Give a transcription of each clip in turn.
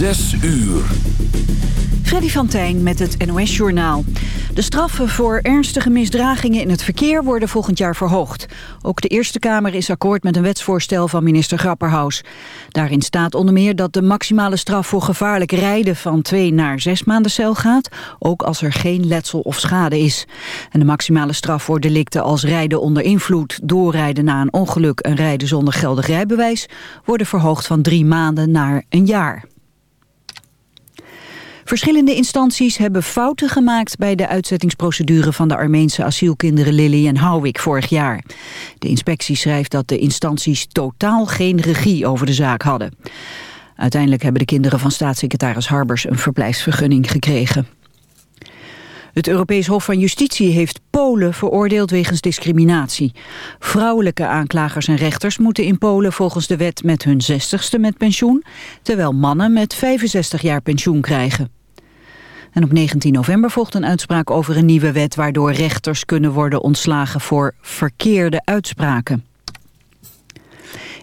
Zes uur. Freddy van Tijn met het NOS-journaal. De straffen voor ernstige misdragingen in het verkeer worden volgend jaar verhoogd. Ook de Eerste Kamer is akkoord met een wetsvoorstel van minister Grapperhaus. Daarin staat onder meer dat de maximale straf voor gevaarlijk rijden van twee naar zes maanden cel gaat, ook als er geen letsel of schade is. En de maximale straf voor delicten als rijden onder invloed, doorrijden na een ongeluk en rijden zonder geldig rijbewijs worden verhoogd van drie maanden naar een jaar. Verschillende instanties hebben fouten gemaakt bij de uitzettingsprocedure van de Armeense asielkinderen Lily en Houwik vorig jaar. De inspectie schrijft dat de instanties totaal geen regie over de zaak hadden. Uiteindelijk hebben de kinderen van staatssecretaris Harbers een verblijfsvergunning gekregen. Het Europees Hof van Justitie heeft Polen veroordeeld wegens discriminatie. Vrouwelijke aanklagers en rechters moeten in Polen volgens de wet met hun 60ste met pensioen, terwijl mannen met 65 jaar pensioen krijgen. En op 19 november volgt een uitspraak over een nieuwe wet waardoor rechters kunnen worden ontslagen voor verkeerde uitspraken.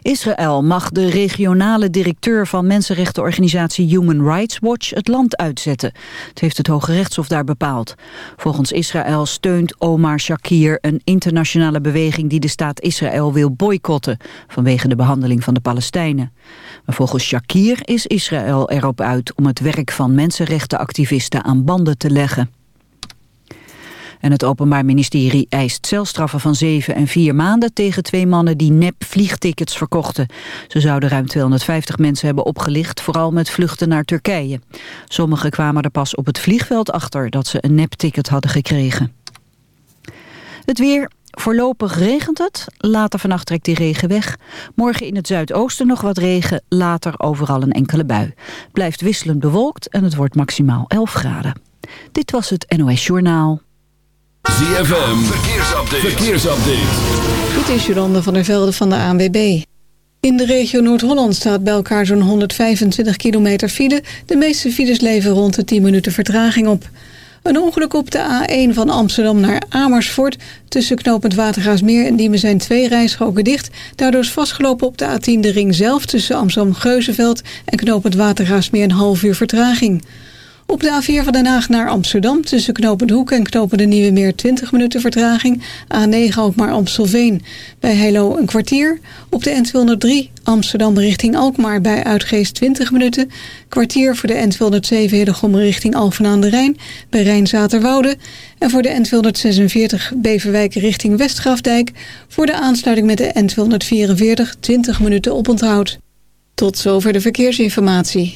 Israël mag de regionale directeur van mensenrechtenorganisatie Human Rights Watch het land uitzetten. Het heeft het Hoge Rechtshof daar bepaald. Volgens Israël steunt Omar Shakir een internationale beweging die de staat Israël wil boycotten vanwege de behandeling van de Palestijnen. Maar volgens Shakir is Israël erop uit om het werk van mensenrechtenactivisten aan banden te leggen. En het Openbaar Ministerie eist celstraffen van zeven en vier maanden tegen twee mannen die nep vliegtickets verkochten. Ze zouden ruim 250 mensen hebben opgelicht, vooral met vluchten naar Turkije. Sommigen kwamen er pas op het vliegveld achter dat ze een nepticket hadden gekregen. Het weer, Voorlopig regent het, later vannacht trekt die regen weg. Morgen in het zuidoosten nog wat regen, later overal een enkele bui. Blijft wisselend bewolkt en het wordt maximaal 11 graden. Dit was het NOS Journaal. ZFM, verkeersupdate. verkeersupdate. Dit is Jolande van der Velde van de ANWB. In de regio Noord-Holland staat bij elkaar zo'n 125 kilometer file. De meeste files leveren rond de 10 minuten vertraging op. Een ongeluk op de A1 van Amsterdam naar Amersfoort. Tussen knooppunt Watergaasmeer en Diemen zijn twee rijstroken dicht. Daardoor is vastgelopen op de A10 de ring zelf tussen Amsterdam-Geuzenveld en knooppunt Watergaasmeer een half uur vertraging. Op de A4 van Den Haag naar Amsterdam tussen knooppunt Hoek en knopen de Nieuwe Meer 20 minuten vertraging. A9 ook maar Amstelveen. Bij Heilo een kwartier. Op de N203 Amsterdam richting Alkmaar bij Uitgeest 20 minuten. Kwartier voor de N207 Hedegom richting Alphen aan de Rijn bij Rijnzaterwoude. En voor de N246 Beverwijk richting Westgrafdijk voor de aansluiting met de N244 20 minuten oponthoud. Tot zover de verkeersinformatie.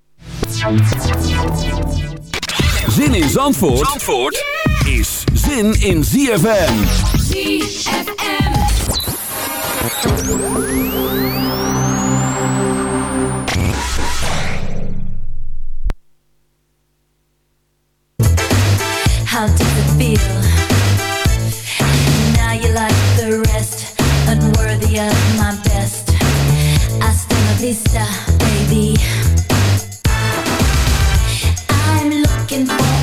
Zin in Zandvoort, Zandvoort is zin in ZFM. ZFM. How does it feel? Now you like the rest, unworthy of my best. Hasta la vista, baby. looking for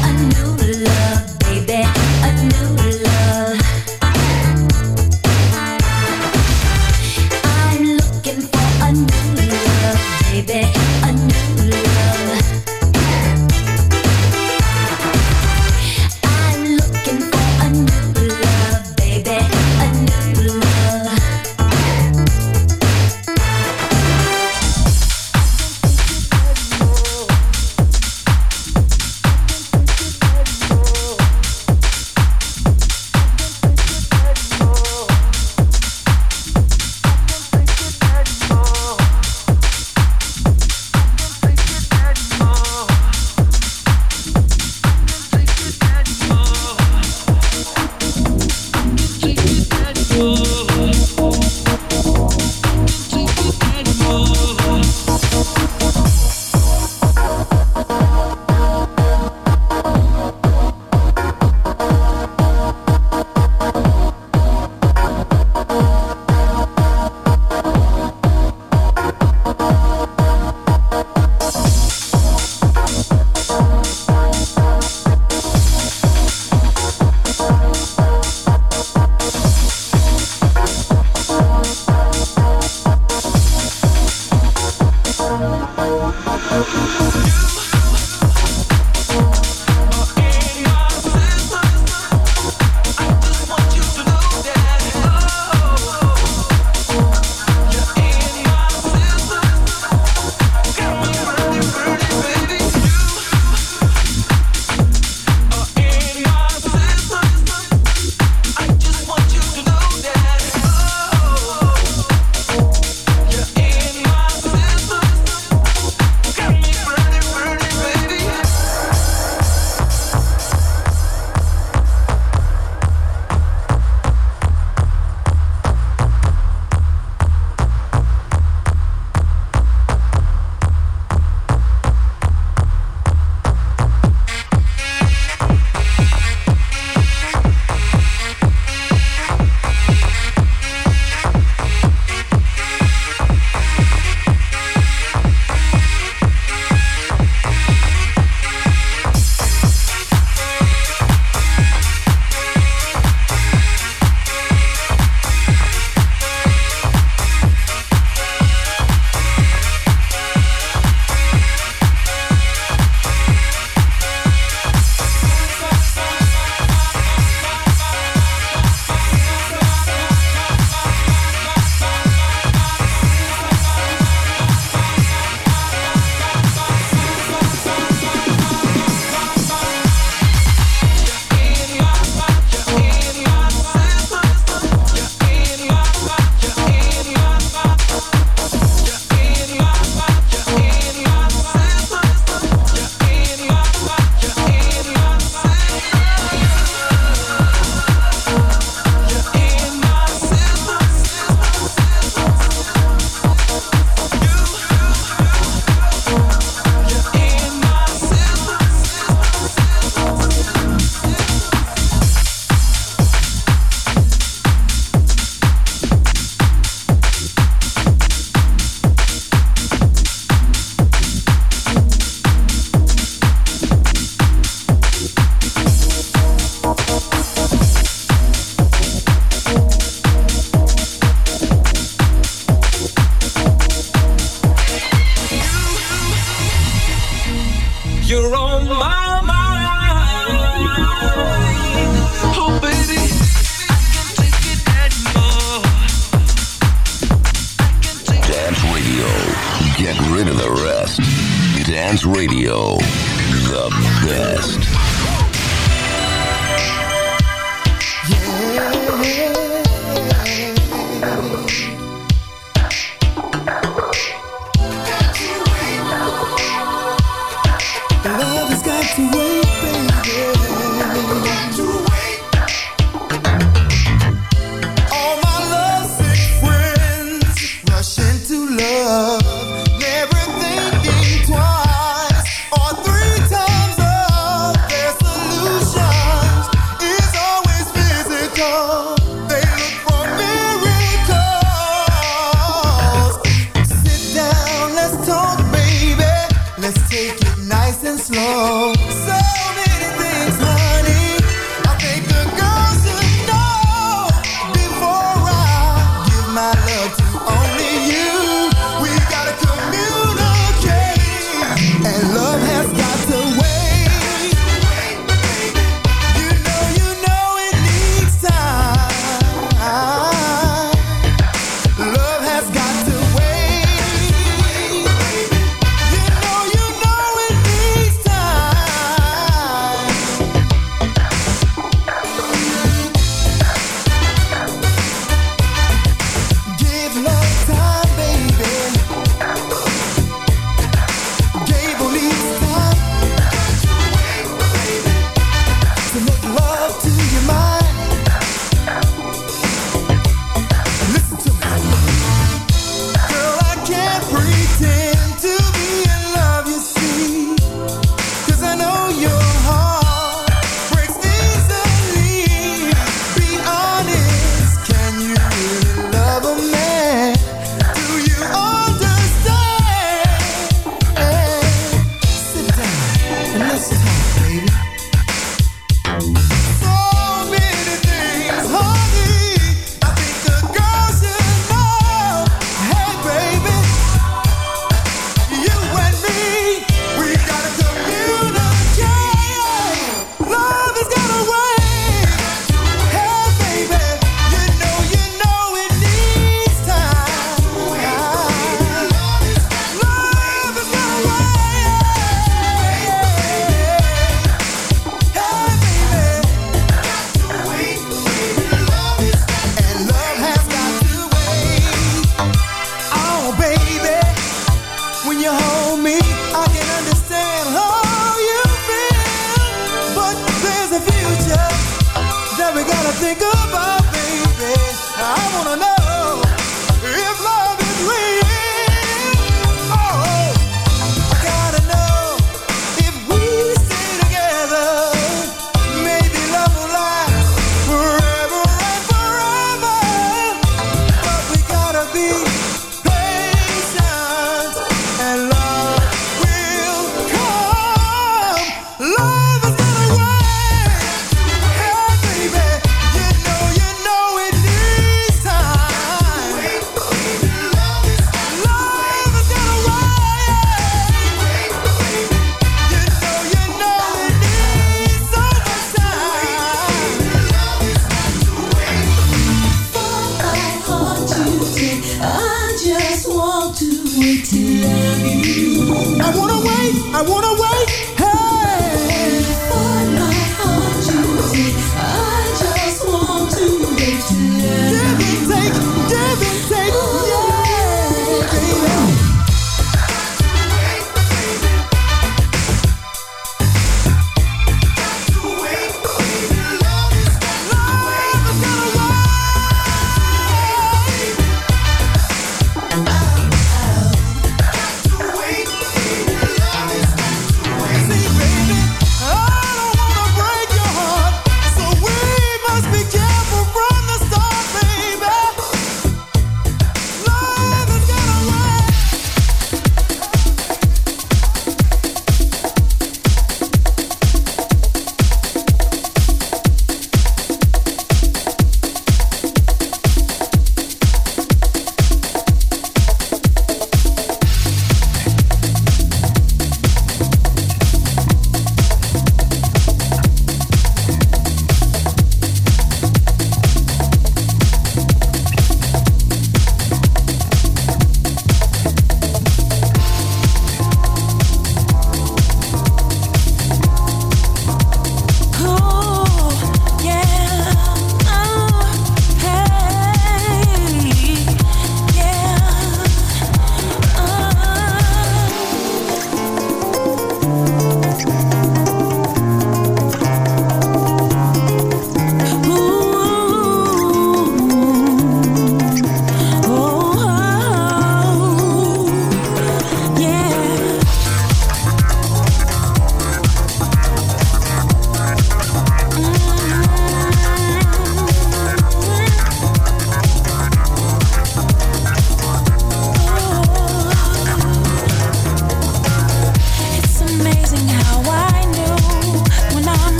first time.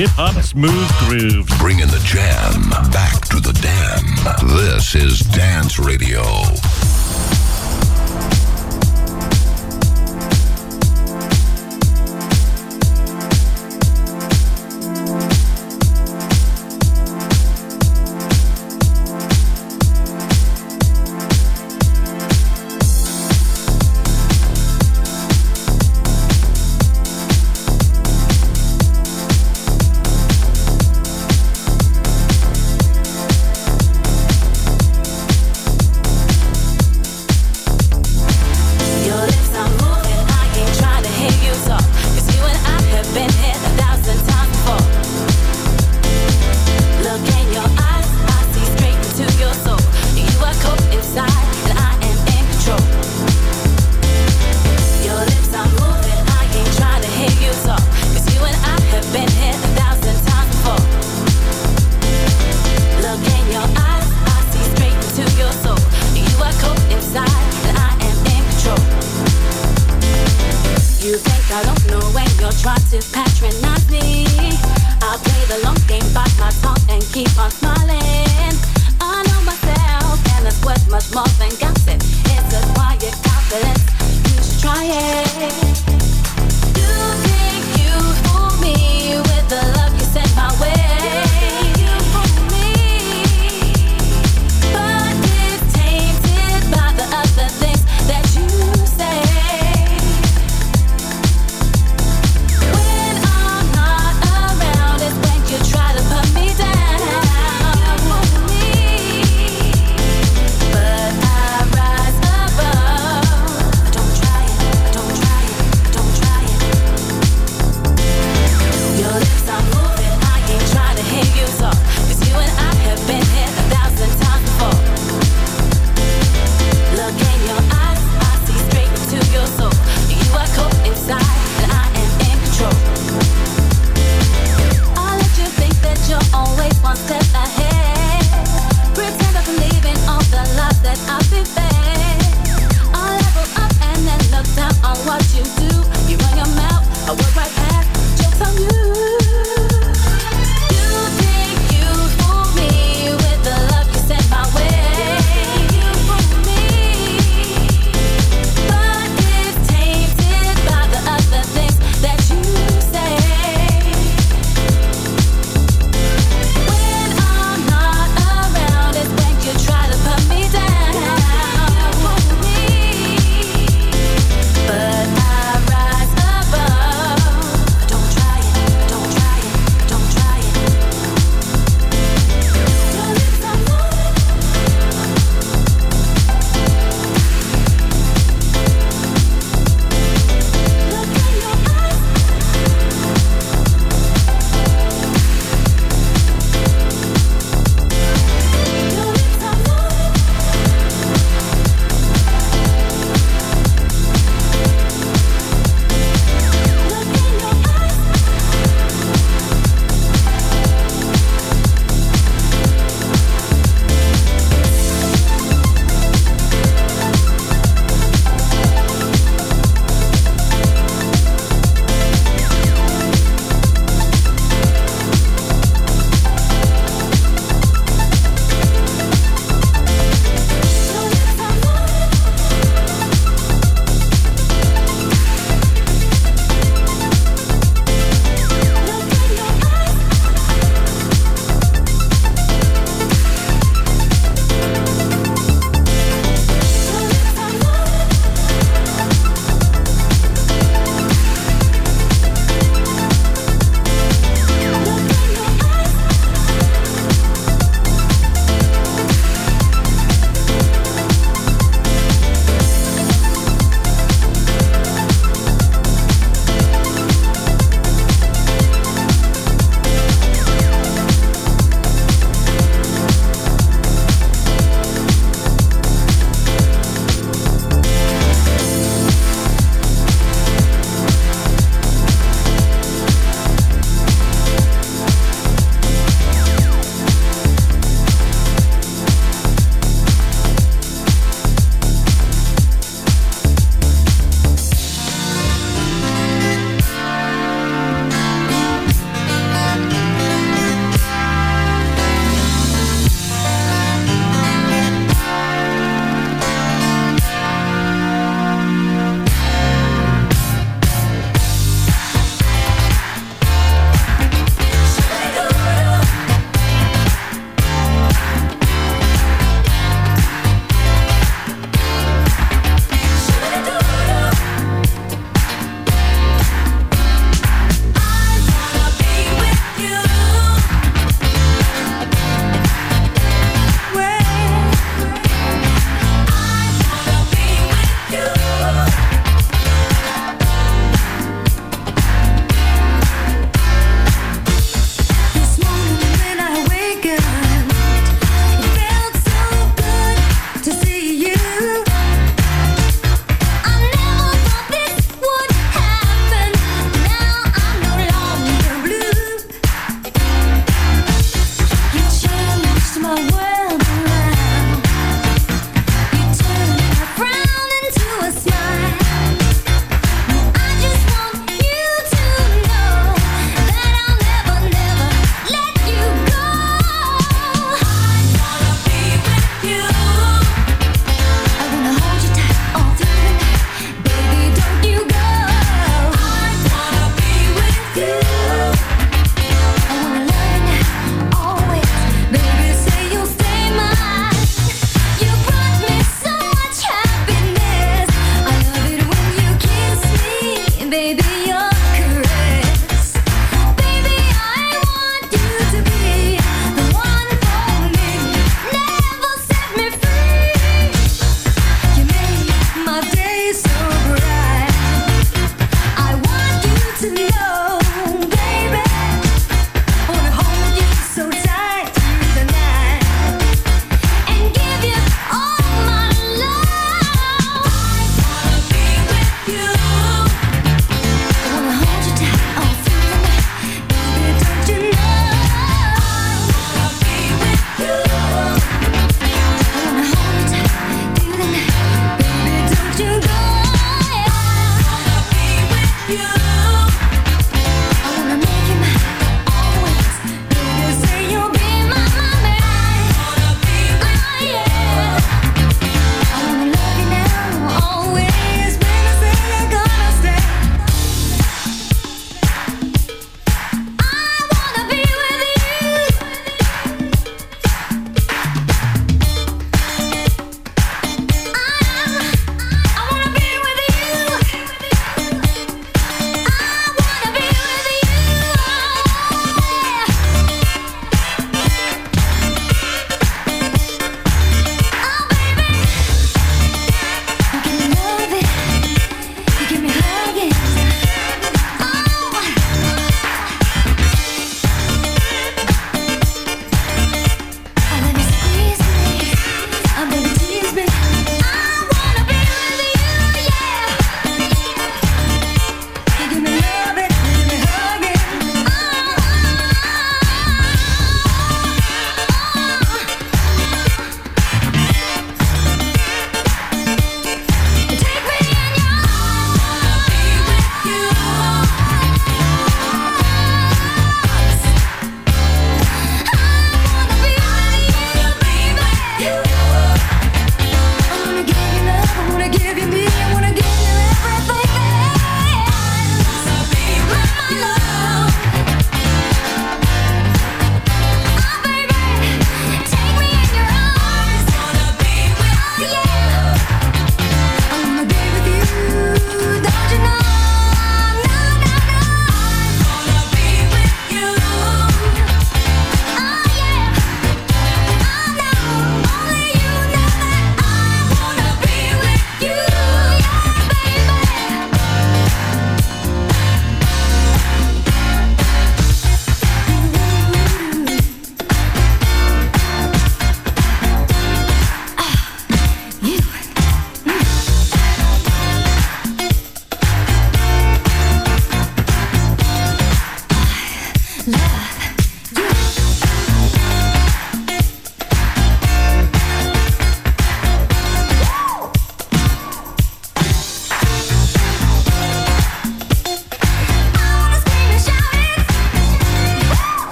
hip hop smooth grooves, Bringing the jam back to the dam. This is Dance Radio.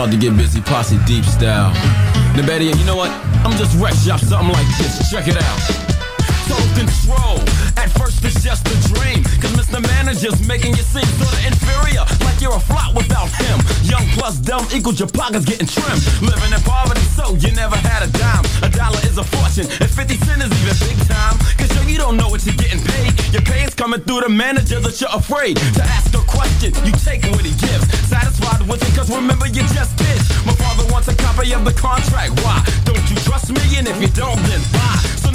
About to get busy, posse deep style. Now, you know what? I'm just wreck shop something like this. Check it out. Total control. At first it's just a dream. Cause Mr. Manager's making you seem sorta inferior. Like you're a flop without him. Young plus dumb equals your pockets getting trimmed. Living in poverty, so you never had a dime. A dollar is a fortune, and 50 cent is even big time. Cause yo, you don't know what you're getting paid. Your pay's coming through the manager that you're afraid to ask a question. You take what he gives. Satisfied with it, cause remember you just did. My father wants a copy of the contract. Why? Don't you trust me? And if you don't, then why? So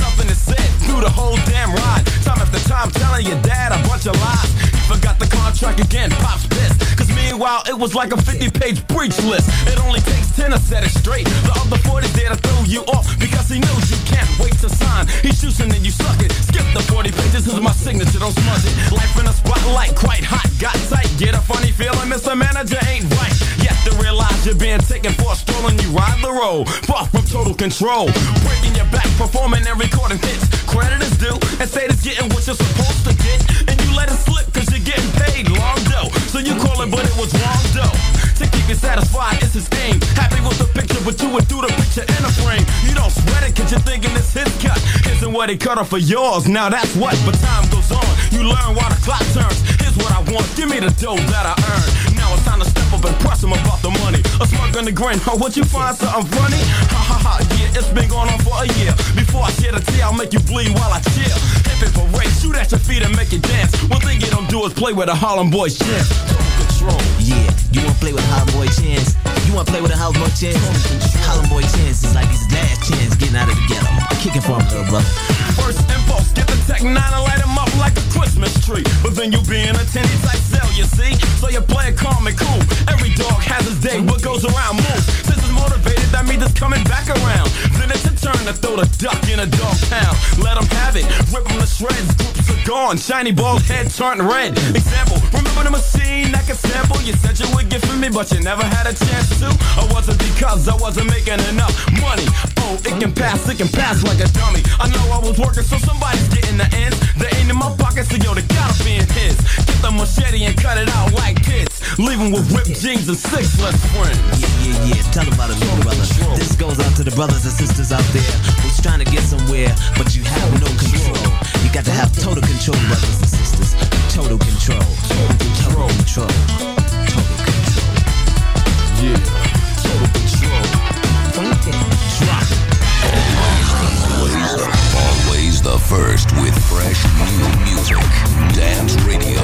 through the whole damn ride. Time after time telling your dad a bunch of lies. He forgot the contract again, pops pissed. Cause meanwhile, it was like a 50 page breach list. It only takes 10 to set it straight. The other 40 there to throw you off because he knows you can't wait to sign. He's choosing and you suck it. Skip the 40 pages, this is my signature, don't smudge it. Life in a spotlight, quite hot, got tight. Get a funny feeling, Mr. Manager ain't right. You have to realize you're being taken for a stroll and you ride the road. Far from total control. Breaking your back, performing and recording hits. Credit is due, and state is getting what you're supposed to get. And you let it slip, cause you're getting paid long dough. So you call it, but it was wrong dough. To keep you satisfied, it's his game. Happy with the picture, but you would do the picture in a frame. You don't sweat it, cause you're thinking it's his cut. Isn't what he cut off for yours, now that's what. But time goes on, You learn while the clock turns. Here's what I want, give me the dough that I earn. Now it's time to step up and press 'em about the money. A smirk on the grin, oh, what you find something funny? Ha ha ha, yeah, it's been going on for a year. Before I shed a tear, I'll make you bleed while I chill. Hip it parade, shoot at your feet and make you dance. One thing you don't do is play with the Harlem Boys chance. Control. Yeah, you wanna play with a Holland Boy chance? You wanna play with a Holland Boy chance? Holland Boy chance is like his last chance getting out of the ghetto. Kicking for him, little brother. First impulse, get the Tech 9 and light 'em up like a Christmas tree. But then you be in a tinny type see? So you play it calm and cool. Every dog has his day, what goes around moves. Since it's motivated, that means it's coming back around. Then turn to throw the duck in a dog pound. Let 'em have it, rip 'em to shreds. Groups are gone, shiny bald head turned red. Example, remember the machine that could sample? You said you would give for me, but you never had a chance to. Or was it because I wasn't making enough money? Oh, it can pass, it can pass like a dummy. I know I was working, so somebody's getting the ends. They ain't in my pocket, so yo, they gotta be in his. Get the machete and cut it out like kids. Leave 'em with ripped jeans and six less friends. Yeah, yeah, yeah. Tell about it, little brother. This goes out to the brothers and sisters out there who's trying to get somewhere, but you have no control. You got to have total control, brothers and sisters. Total control. Total control. Total control. Total control. Drop always the first with fresh new music. Dance Radio.